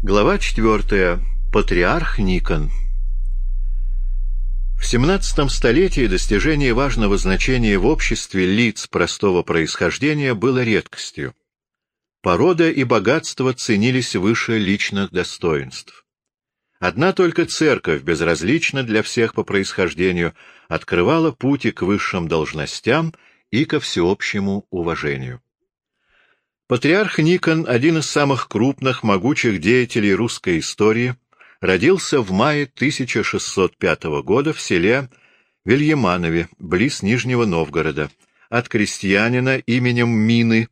Глава четвертая. Патриарх Никон. В XVII столетии достижение важного значения в обществе лиц простого происхождения было редкостью. Порода и богатство ценились выше личных достоинств. Одна только церковь, безразлично для всех по происхождению, открывала пути к высшим должностям и ко всеобщему уважению. Патриарх Никон, один из самых крупных, могучих деятелей русской истории, родился в мае 1605 года в селе Вильяманове, близ Нижнего Новгорода, от крестьянина именем Мины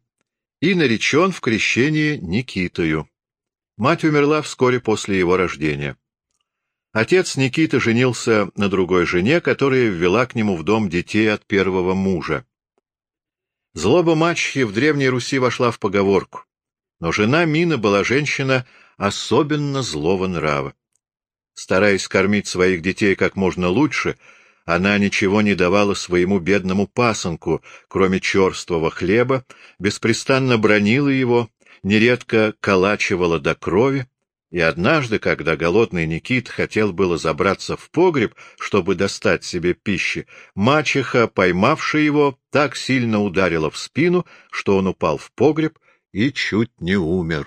и наречен в крещении Никитою. Мать умерла вскоре после его рождения. Отец Никита женился на другой жене, которая ввела к нему в дом детей от первого мужа. Злоба мачехи в Древней Руси вошла в поговорку, но жена Мина была женщина особенно злого нрава. Стараясь кормить своих детей как можно лучше, она ничего не давала своему бедному пасынку, кроме черствого хлеба, беспрестанно бронила его, нередко калачивала до крови, и однажды, когда голодный Никит хотел было забраться в погреб, чтобы достать себе пищи, мачеха, поймавшая его, так сильно ударила в спину, что он упал в погреб и чуть не умер.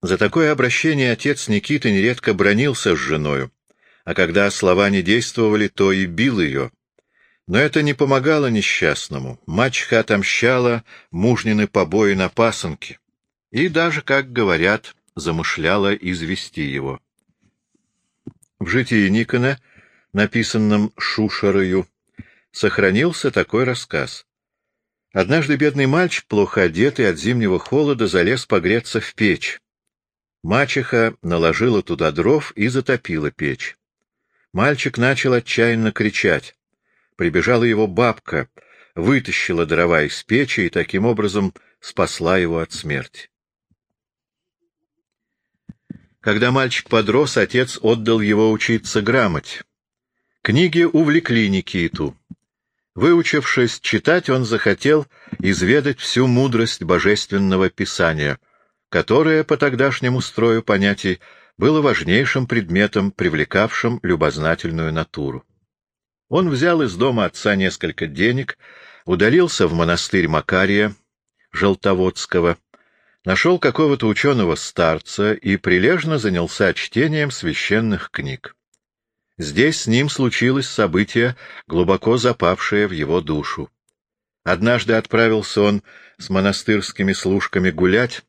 За такое обращение отец Никиты нередко бронился с женою, а когда слова не действовали, то и бил ее. Но это не помогало несчастному. Мачеха отомщала мужнины побои на пасынке. И даже, как говорят, замышляла извести его. В житии Никона, написанном Шушарою, сохранился такой рассказ. Однажды бедный мальчик, плохо одетый от зимнего холода, залез погреться в печь. Мачеха наложила туда дров и затопила печь. Мальчик начал отчаянно кричать. Прибежала его бабка, вытащила дрова из печи и таким образом спасла его от смерти. Когда мальчик подрос, отец отдал его учиться грамоте. Книги увлекли Никиту. Выучившись читать, он захотел изведать всю мудрость божественного писания, которое, по тогдашнему строю понятий, было важнейшим предметом, привлекавшим любознательную натуру. Он взял из дома отца несколько денег, удалился в монастырь Макария, Желтоводского, нашел какого-то ученого-старца и прилежно занялся чтением священных книг. Здесь с ним случилось событие, глубоко запавшее в его душу. Однажды отправился он с монастырскими служками гулять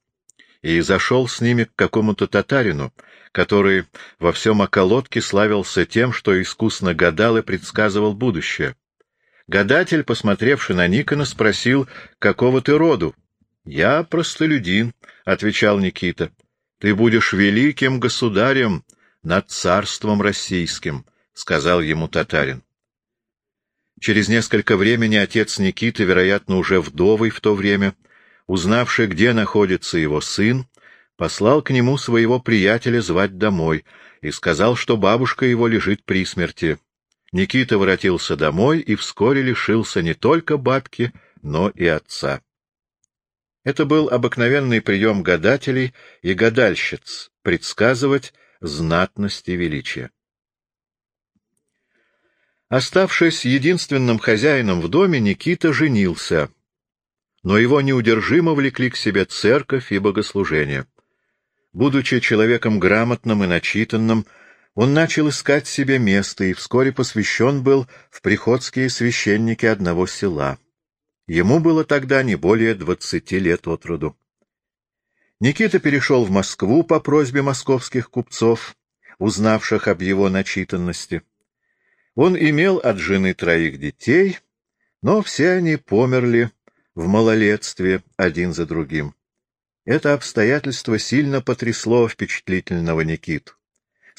и зашел с ними к какому-то татарину, который во всем околотке славился тем, что искусно гадал и предсказывал будущее. Гадатель, посмотревший на Никона, спросил, какого ты роду, я простолюдин, — отвечал Никита. — Ты будешь великим государем над царством российским, — сказал ему татарин. Через несколько времени отец Никиты, вероятно, уже вдовый в то время, узнавший, где находится его сын, послал к нему своего приятеля звать домой и сказал, что бабушка его лежит при смерти. Никита воротился домой и вскоре лишился не только бабки, но и отца. Это был обыкновенный прием гадателей и гадальщиц — предсказывать знатность и величие. Оставшись единственным хозяином в доме, Никита женился, но его неудержимо влекли к себе церковь и богослужение. Будучи человеком грамотным и начитанным, он начал искать себе место и вскоре посвящен был в приходские священники одного села. Ему было тогда не более двадцати лет от роду. Никита перешел в Москву по просьбе московских купцов, узнавших об его начитанности. Он имел от жены троих детей, но все они померли в малолетстве один за другим. Это обстоятельство сильно потрясло впечатлительного Никиту.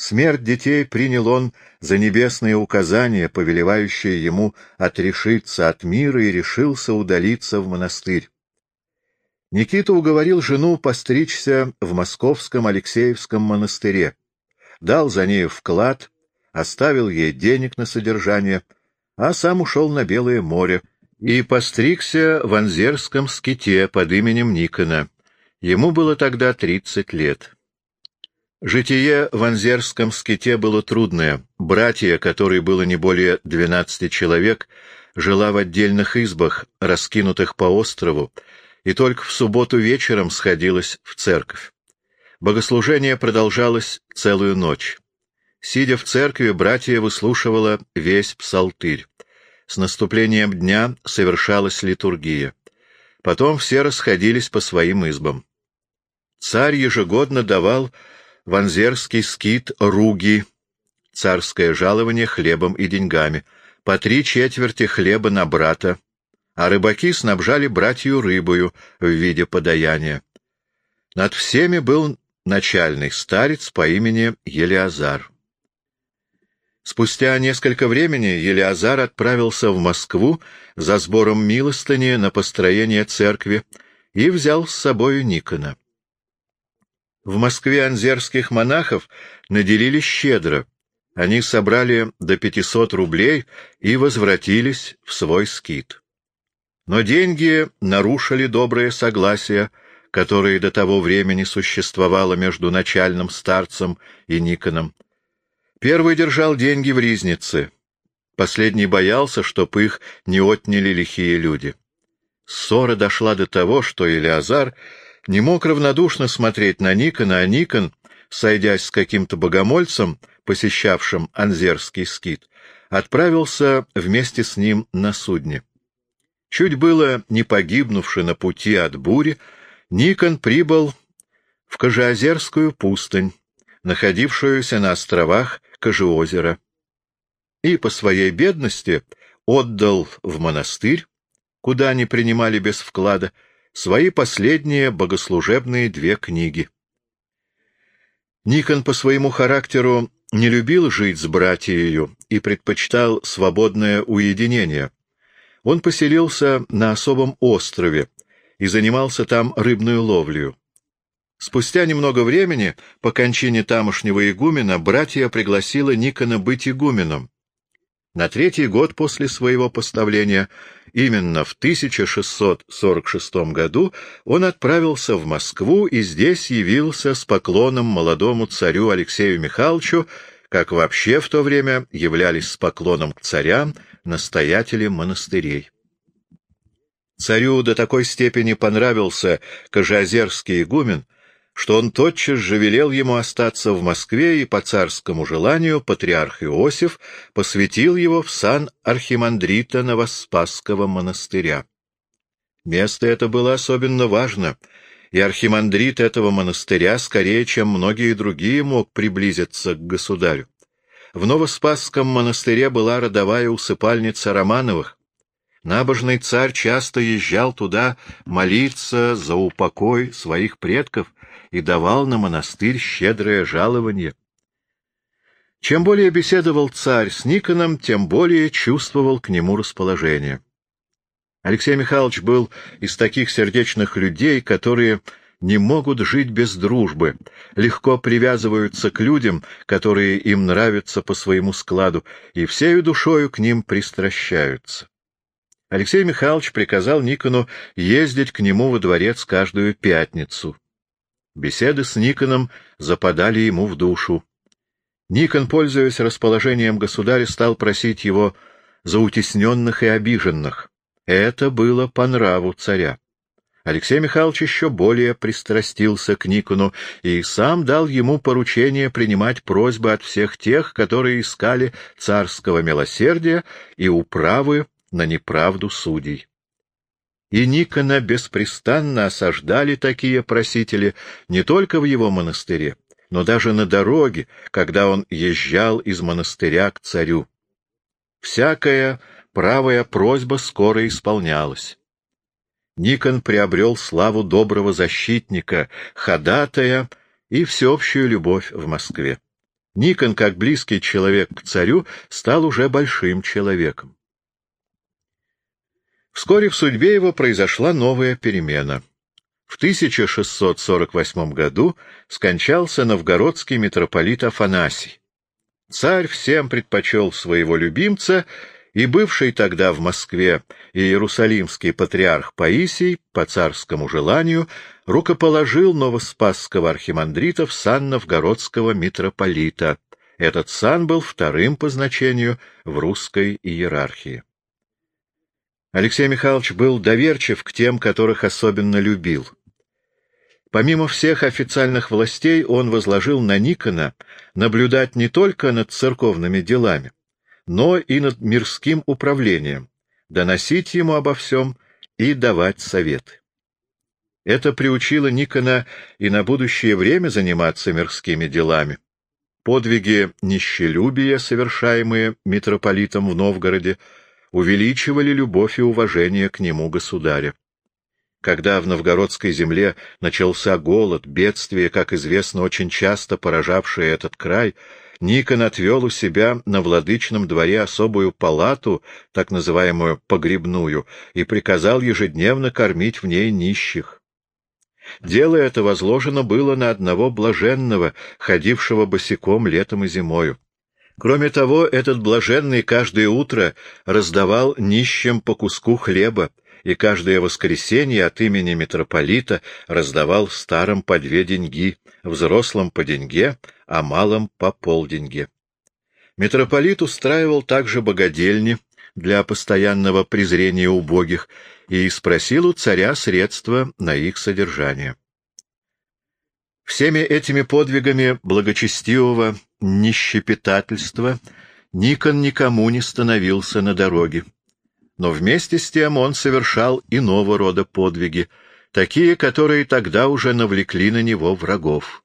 Смерть детей принял он за небесные указания, повелевающие ему отрешиться от мира, и решился удалиться в монастырь. Никита уговорил жену постричься в московском Алексеевском монастыре, дал за нею вклад, оставил ей денег на содержание, а сам ушел на Белое море и постригся в Анзерском ските под именем Никона. Ему было тогда тридцать лет. Житие в Анзерском ските было трудное. Братья, которые было не более двенадцати человек, жила в отдельных избах, раскинутых по острову, и только в субботу вечером сходилась в церковь. Богослужение продолжалось целую ночь. Сидя в церкви, братья выслушивала весь псалтырь. С наступлением дня совершалась литургия. Потом все расходились по своим избам. Царь ежегодно давал в Анзерский скит руги, царское жалование хлебом и деньгами, по три четверти хлеба на брата, а рыбаки снабжали братью рыбою в виде подаяния. Над всеми был начальный старец по имени Елиазар. Спустя несколько времени Елиазар отправился в Москву за сбором милостыни на построение церкви и взял с собою Никона. В Москве анзерских монахов наделили щедро. Они собрали до пятисот рублей и возвратились в свой скит. Но деньги нарушили доброе согласие, которое до того времени существовало между начальным старцем и Никоном. Первый держал деньги в ризнице. Последний боялся, чтоб их не отняли лихие люди. Ссора дошла до того, что Илиазар не мог равнодушно смотреть на Никона, а Никон, сойдясь с каким-то богомольцем, посещавшим Анзерский скит, отправился вместе с ним на судне. Чуть было не погибнувши на пути от бури, Никон прибыл в Кожеозерскую пустынь, находившуюся на островах Кожеозера, и по своей бедности отдал в монастырь, куда они принимали без вклада, свои последние богослужебные две книги. Никон по своему характеру не любил жить с братьею и предпочитал свободное уединение. Он поселился на особом острове и занимался там рыбной ловлею. Спустя немного времени, по кончине тамошнего игумена, братья пригласила Никона быть игуменом. На третий год после своего поставления, именно в 1646 году, он отправился в Москву и здесь явился с поклоном молодому царю Алексею Михайловичу, как вообще в то время являлись с поклоном к царям настоятели монастырей. Царю до такой степени понравился Кожеозерский игумен, что он тотчас же велел ему остаться в Москве, и по царскому желанию патриарх Иосиф посвятил его в сан архимандрита Новоспасского монастыря. Место это было особенно важно, и архимандрит этого монастыря скорее, чем многие другие, мог приблизиться к государю. В Новоспасском монастыре была родовая усыпальница Романовых, Набожный царь часто езжал туда молиться за упокой своих предков и давал на монастырь щедрое жалование. Чем более беседовал царь с Никоном, тем более чувствовал к нему расположение. Алексей Михайлович был из таких сердечных людей, которые не могут жить без дружбы, легко привязываются к людям, которые им нравятся по своему складу, и всею душою к ним пристращаются. Алексей Михайлович приказал Никону ездить к нему во дворец каждую пятницу. Беседы с Никоном западали ему в душу. Никон, пользуясь расположением государя, стал просить его за утесненных и обиженных. Это было по нраву царя. Алексей Михайлович еще более пристрастился к Никону и сам дал ему поручение принимать просьбы от всех тех, которые искали царского милосердия и управы на неправду судей. И Никона беспрестанно осаждали такие просители не только в его монастыре, но даже на дороге, когда он езжал из монастыря к царю. Всякая правая просьба скоро исполнялась. Никон приобрел славу доброго защитника, ходатая и всеобщую любовь в Москве. Никон, как близкий человек к царю, стал уже большим человеком. Вскоре в судьбе его произошла новая перемена. В 1648 году скончался новгородский митрополит Афанасий. Царь всем предпочел своего любимца и бывший тогда в Москве иерусалимский патриарх Паисий по царскому желанию рукоположил новоспасского архимандрита в сан новгородского митрополита. Этот сан был вторым по значению в русской иерархии. Алексей Михайлович был доверчив к тем, которых особенно любил. Помимо всех официальных властей он возложил на Никона наблюдать не только над церковными делами, но и над мирским управлением, доносить ему обо всем и давать советы. Это приучило Никона и на будущее время заниматься мирскими делами. Подвиги нищелюбия, совершаемые митрополитом в Новгороде, увеличивали любовь и уважение к нему государя. Когда в новгородской земле начался голод, бедствие, как известно, очень часто поражавшее этот край, Никон отвел у себя на владычном дворе особую палату, так называемую погребную, и приказал ежедневно кормить в ней нищих. Дело это возложено было на одного блаженного, ходившего босиком летом и зимою. Кроме того, этот блаженный каждое утро раздавал нищим по куску хлеба, и каждое воскресенье от имени митрополита раздавал старым по две деньги, взрослым по деньге, а малым по полденьге. Митрополит устраивал также богадельни для постоянного презрения убогих и спросил у царя средства на их содержание. Всеми этими подвигами благочестивого нищепитательства Никон никому не становился на дороге. Но вместе с тем он совершал иного рода подвиги, такие, которые тогда уже навлекли на него врагов.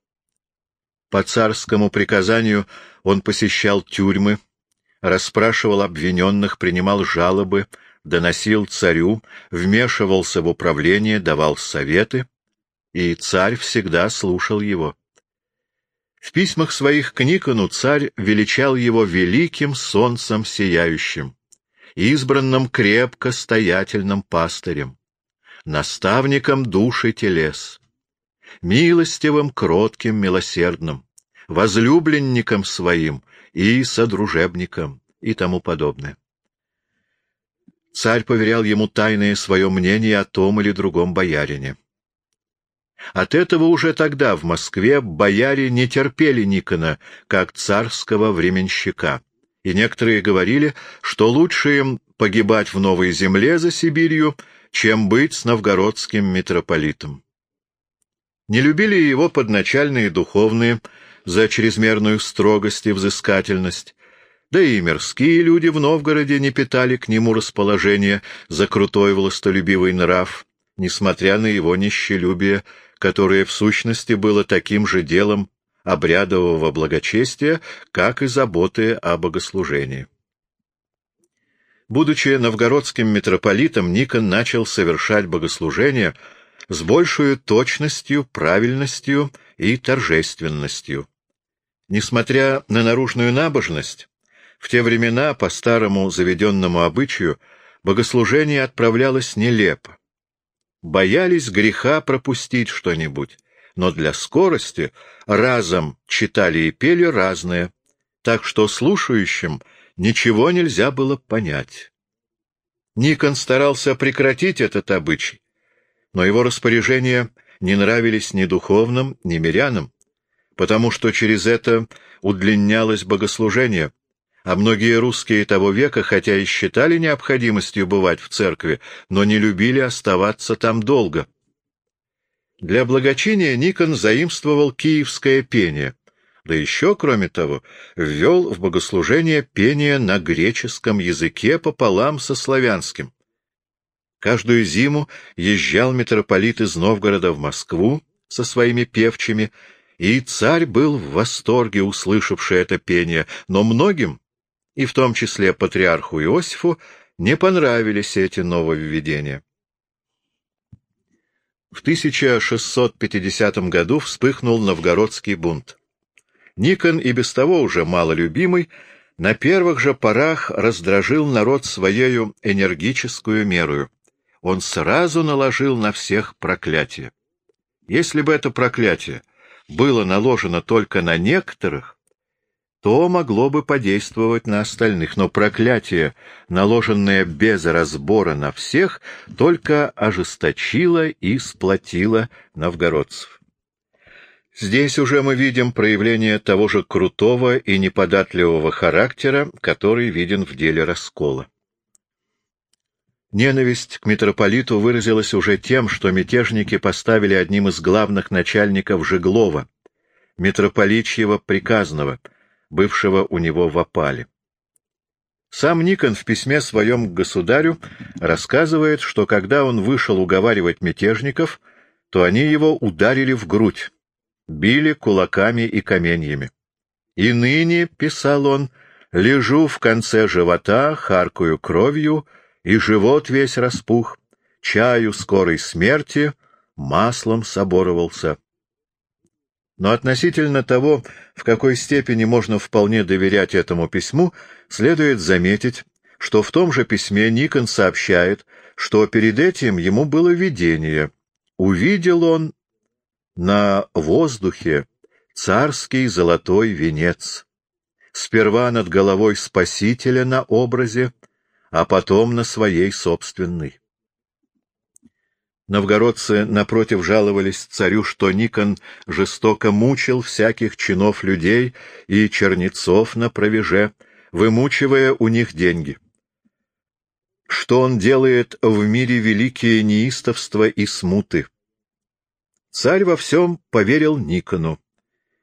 По царскому приказанию он посещал тюрьмы, расспрашивал обвиненных, принимал жалобы, доносил царю, вмешивался в управление, давал советы, и царь всегда слушал его. В письмах своих к Никону царь величал его великим солнцем сияющим, избранным крепко стоятельным пастырем, наставником души телес, милостивым, кротким, милосердным, возлюбленником своим и содружебником и тому подобное. Царь поверял ему тайное свое мнение о том или другом боярине. От этого уже тогда в Москве бояре не терпели Никона, как царского временщика, и некоторые говорили, что лучше им погибать в новой земле за Сибирью, чем быть с новгородским митрополитом. Не любили его подначальные духовные за чрезмерную строгость и взыскательность, да и мирские люди в Новгороде не питали к нему расположения за крутой властолюбивый нрав, несмотря на его нищелюбие которое в сущности было таким же делом обрядового благочестия, как и заботы о богослужении. Будучи новгородским митрополитом, Никон начал совершать богослужение с большей точностью, правильностью и торжественностью. Несмотря на наружную набожность, в те времена, по старому заведенному обычаю, богослужение отправлялось нелепо боялись греха пропустить что-нибудь, но для скорости разом читали и пели разное, так что слушающим ничего нельзя было понять. Никон старался прекратить этот обычай, но его распоряжения не нравились ни духовным, ни мирянам, потому что через это удлинялось богослужение — а многие русские того века, хотя и считали необходимостью бывать в церкви, но не любили оставаться там долго. Для благочиния Никон заимствовал киевское пение, да еще, кроме того, ввел в богослужение пение на греческом языке пополам со славянским. Каждую зиму езжал митрополит из Новгорода в Москву со своими певчими, и царь был в восторге, услышавший это пение, но многим и в том числе патриарху Иосифу, не понравились эти нововведения. В 1650 году вспыхнул новгородский бунт. Никон, и без того уже малолюбимый, на первых же порах раздражил народ своею энергическую мерою. Он сразу наложил на всех проклятие. Если бы это проклятие было наложено только на некоторых, то могло бы подействовать на остальных, но проклятие, наложенное без разбора на всех, только ожесточило и сплотило новгородцев. Здесь уже мы видим проявление того же крутого и неподатливого характера, который виден в деле раскола. Ненависть к митрополиту выразилась уже тем, что мятежники поставили одним из главных начальников Жеглова, митрополичьего приказного, бывшего у него в опале. Сам Никон в письме своем к государю рассказывает, что когда он вышел уговаривать мятежников, то они его ударили в грудь, били кулаками и каменьями. «И ныне, — писал он, — лежу в конце живота, харкую кровью, и живот весь распух, чаю скорой смерти, маслом соборовался». Но относительно того, в какой степени можно вполне доверять этому письму, следует заметить, что в том же письме Никон сообщает, что перед этим ему было видение. Увидел он на воздухе царский золотой венец. Сперва над головой Спасителя на образе, а потом на своей собственной. Новгородцы, напротив, жаловались царю, что Никон жестоко мучил всяких чинов людей и чернецов на провеже, вымучивая у них деньги. Что он делает в мире великие неистовства и смуты. Царь во всем поверил Никону,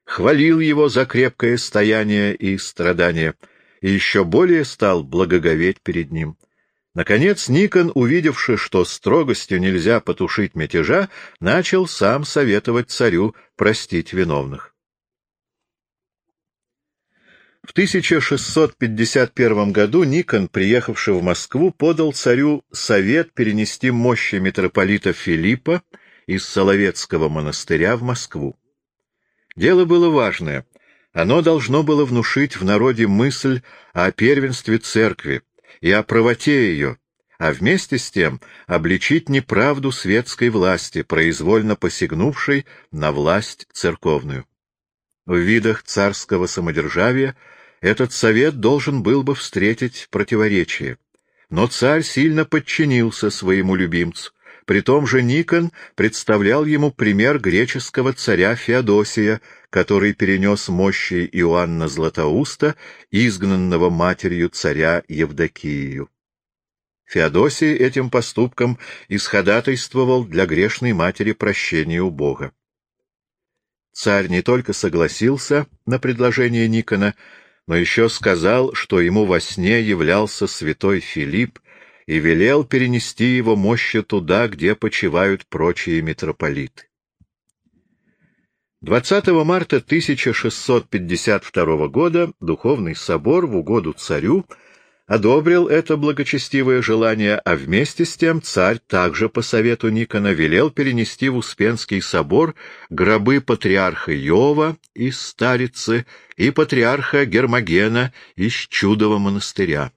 хвалил его за крепкое стояние и страдания, и еще более стал благоговеть перед ним. Наконец Никон, увидевши, что строгостью нельзя потушить мятежа, начал сам советовать царю простить виновных. В 1651 году Никон, приехавший в Москву, подал царю совет перенести мощи митрополита Филиппа из Соловецкого монастыря в Москву. Дело было важное. Оно должно было внушить в народе мысль о первенстве церкви и о правоте ее, а вместе с тем обличить неправду светской власти, произвольно посягнувшей на власть церковную. В видах царского самодержавия этот совет должен был бы встретить противоречие. Но царь сильно подчинился своему любимцу, при том же Никон представлял ему пример греческого царя Феодосия, который перенес мощи Иоанна Златоуста, изгнанного матерью царя Евдокию. Феодосий этим поступком исходатайствовал для грешной матери прощения у Бога. Царь не только согласился на предложение Никона, но еще сказал, что ему во сне являлся святой Филипп, и велел перенести его мощи туда, где почивают прочие митрополиты. 20 марта 1652 года Духовный собор в угоду царю одобрил это благочестивое желание, а вместе с тем царь также по совету Никона велел перенести в Успенский собор гробы патриарха Йова из Старицы и патриарха Гермогена из Чудова монастыря.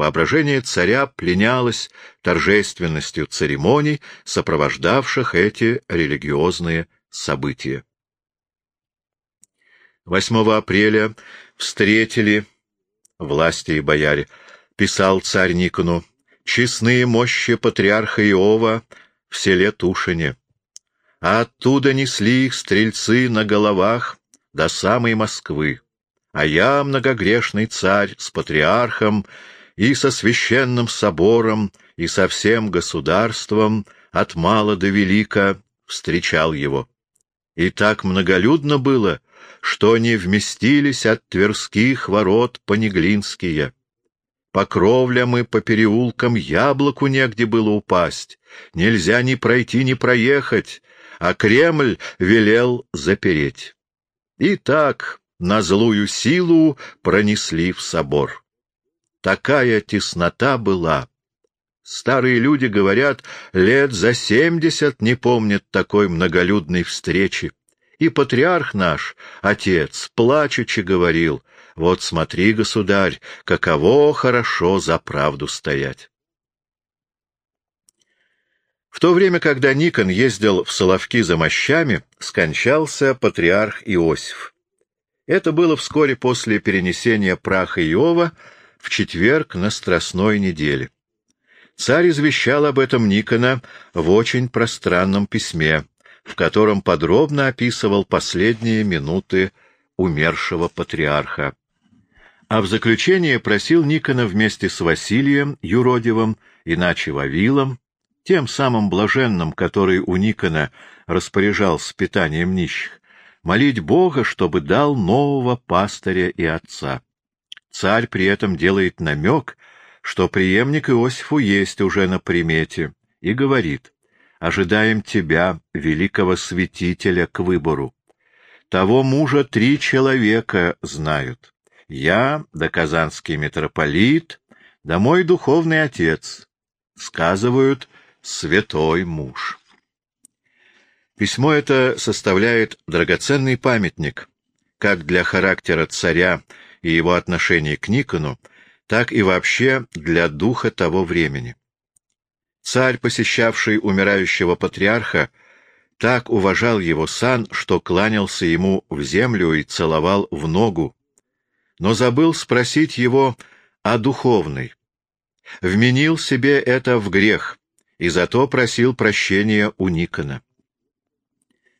Воображение царя пленялось торжественностью церемоний, сопровождавших эти религиозные события. 8 апреля встретили власти и бояре, писал царь Никону, честные мощи патриарха Иова в селе Тушине. А оттуда несли их стрельцы на головах до самой Москвы. А я, многогрешный царь, с патриархом, и со священным собором, и со всем государством от мала до велика встречал его. И так многолюдно было, что не вместились от Тверских ворот понеглинские. По кровлям и по переулкам яблоку негде было упасть, нельзя ни пройти, ни проехать, а Кремль велел запереть. И так на злую силу пронесли в собор. Такая теснота была. Старые люди говорят, лет за семьдесят не помнят такой многолюдной встречи. И патриарх наш, отец, плачучи говорил, вот смотри, государь, каково хорошо за правду стоять. В то время, когда Никон ездил в Соловки за мощами, скончался патриарх Иосиф. Это было вскоре после перенесения праха Иова в четверг на Страстной неделе. Царь извещал об этом Никона в очень пространном письме, в котором подробно описывал последние минуты умершего патриарха. А в заключение просил Никона вместе с Василием Юродивым, иначе Вавилом, тем самым блаженным, который у Никона распоряжался питанием нищих, молить Бога, чтобы дал нового пастыря и отца. Царь при этом делает намек, что преемник Иосифу есть уже на примете, и говорит, «Ожидаем тебя, великого святителя, к выбору. Того мужа три человека знают. Я, да казанский митрополит, да мой духовный отец. Сказывают, святой муж». Письмо это составляет драгоценный памятник как для характера царя и его отношений к Никону, так и вообще для духа того времени. Царь, посещавший умирающего патриарха, так уважал его сан, что кланялся ему в землю и целовал в ногу, но забыл спросить его о духовной. Вменил себе это в грех, и зато просил прощения у Никона.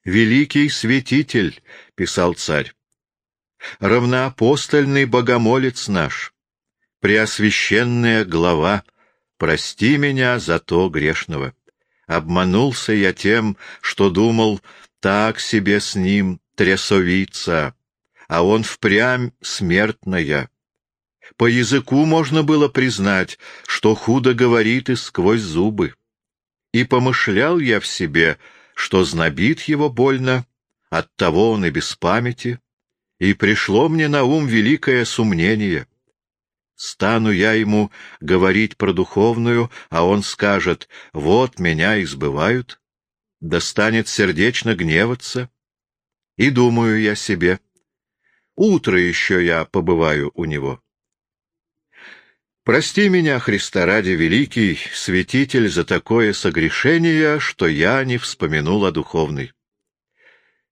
«Великий святитель», — писал царь, — «равноапостольный богомолец наш, преосвященная глава, прости меня за то грешного. Обманулся я тем, что думал, так себе с ним трясовица, а он впрямь смертная. По языку можно было признать, что худо говорит и сквозь зубы. И помышлял я в себе, — что знобит его больно, оттого он и без памяти, и пришло мне на ум великое сумнение. Стану я ему говорить про духовную, а он скажет, вот меня избывают, да станет сердечно гневаться. И думаю я себе, утро еще я побываю у него. Прости меня, Христа ради великий, святитель, за такое согрешение, что я не вспомянул о духовной.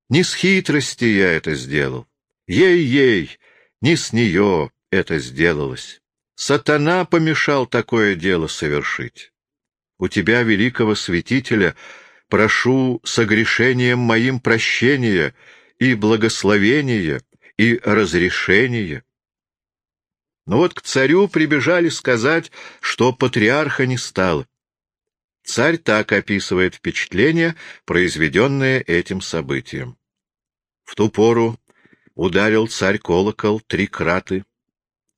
Не с хитрости я это сделал. Ей-ей, не с нее это сделалось. Сатана помешал такое дело совершить. У тебя, великого святителя, прошу согрешением моим прощения и благословения и разрешения. Но вот к царю прибежали сказать, что патриарха не стало. Царь так описывает впечатление, произведенное этим событием. В ту пору ударил царь колокол три краты,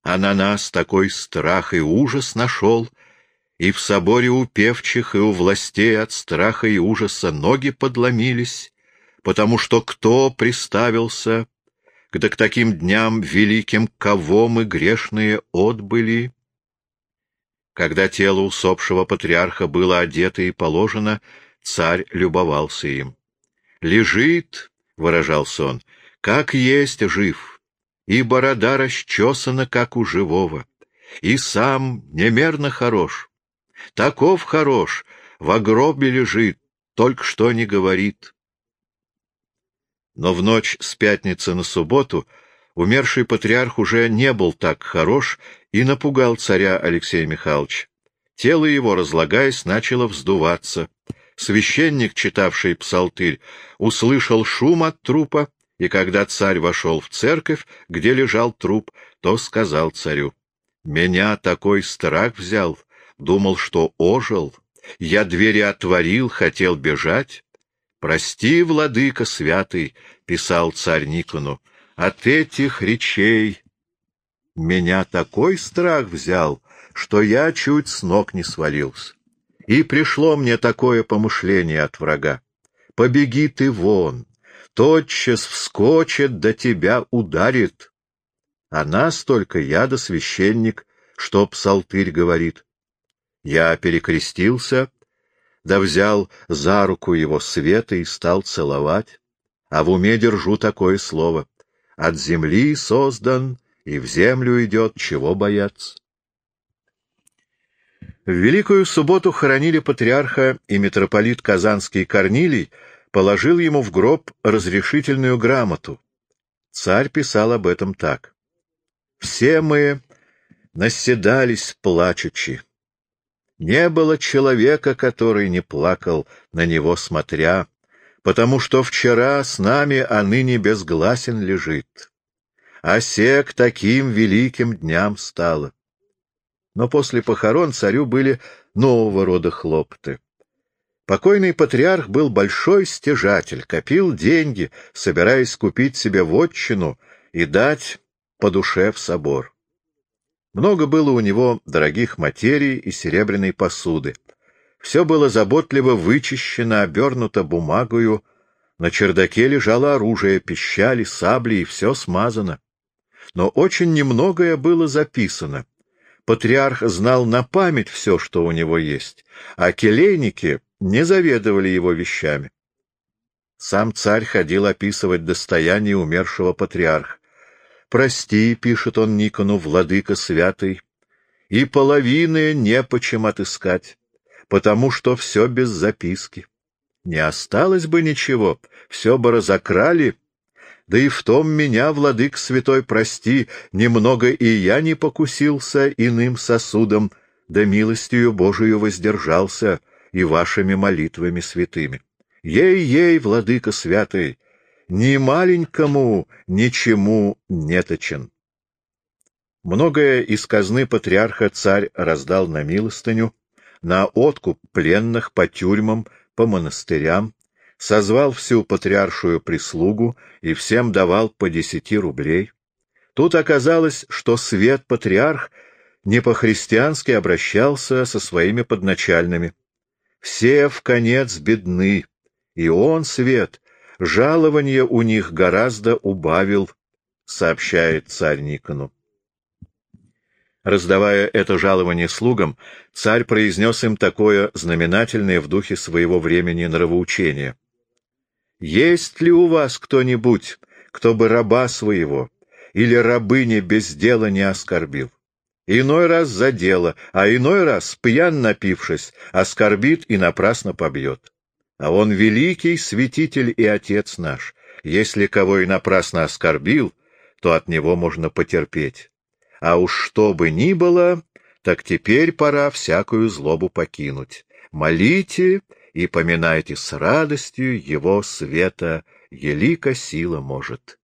а на нас такой страх и ужас нашел, и в соборе у певчих и у властей от страха и ужаса ноги подломились, потому что кто приставился, когда к таким дням великим кого мы грешные отбыли. Когда тело усопшего патриарха было одето и положено, царь любовался им. «Лежит», — выражался он, — «как есть жив, и борода расчесана, как у живого, и сам немерно хорош. Таков хорош, в гробе лежит, только что не говорит. Но в ночь с пятницы на субботу умерший патриарх уже не был так хорош и напугал царя Алексея Михайловича. Тело его, разлагаясь, начало вздуваться. Священник, читавший псалтырь, услышал шум от трупа, и когда царь вошел в церковь, где лежал труп, то сказал царю, «Меня такой страх взял, думал, что ожил. Я двери отворил, хотел бежать, «Прости, владыка святый», — писал царь Никону, — «от этих речей меня такой страх взял, что я чуть с ног не свалился. И пришло мне такое помышление от врага. Побеги ты вон, тотчас вскочит, до тебя ударит. А нас только я да священник, что псалтырь говорит. Я перекрестился да взял за руку его света и стал целовать, а в уме держу такое слово — от земли создан и в землю идет, чего бояться. В Великую Субботу хоронили патриарха, и митрополит Казанский Корнилий положил ему в гроб разрешительную грамоту. Царь писал об этом так. «Все мы наседались плачучи. Не было человека, который не плакал, на него смотря, потому что вчера с нами, а ныне безгласен лежит. А се к таким великим дням стало. Но после похорон царю были нового рода хлопоты. Покойный патриарх был большой стяжатель, копил деньги, собираясь купить себе вотчину и дать по душе в собор. Много было у него дорогих материй и серебряной посуды. Все было заботливо вычищено, обернуто бумагою. На чердаке лежало оружие, пищали, сабли, и все смазано. Но очень немногое было записано. Патриарх знал на память все, что у него есть, а келейники не заведовали его вещами. Сам царь ходил описывать достояние умершего патриарха. «Прости», — пишет он Никону, — «владыка святый, и половины не почем отыскать, потому что все без записки. Не осталось бы ничего, все бы разокрали, да и в том меня, владык святой, прости, немного и я не покусился иным сосудом, да милостью Божию воздержался и вашими молитвами святыми. Ей-ей, владыка святый, ни маленькому ничему не точен. Многое из казны патриарха царь раздал на милостыню, на откуп пленных по тюрьмам, по монастырям, созвал всю патриаршую прислугу и всем давал по десяти рублей. Тут оказалось, что свет-патриарх не по-христиански обращался со своими подначальными. Все в конец бедны, и он, свет, жалование у них гораздо убавил, сообщает царь Никону. Раздавая это жалование слугам, царь произнес им такое знаменательное в духе своего времени нравоучение. «Есть ли у вас кто-нибудь, кто бы раба своего или рабыни без дела не оскорбил? Иной раз за дело, а иной раз, пьян напившись, оскорбит и напрасно побьет. А он великий святитель и отец наш. Если кого и напрасно оскорбил, то от него можно потерпеть. А уж что бы ни было, так теперь пора всякую злобу покинуть. Молите и поминайте с радостью его света, елика сила может.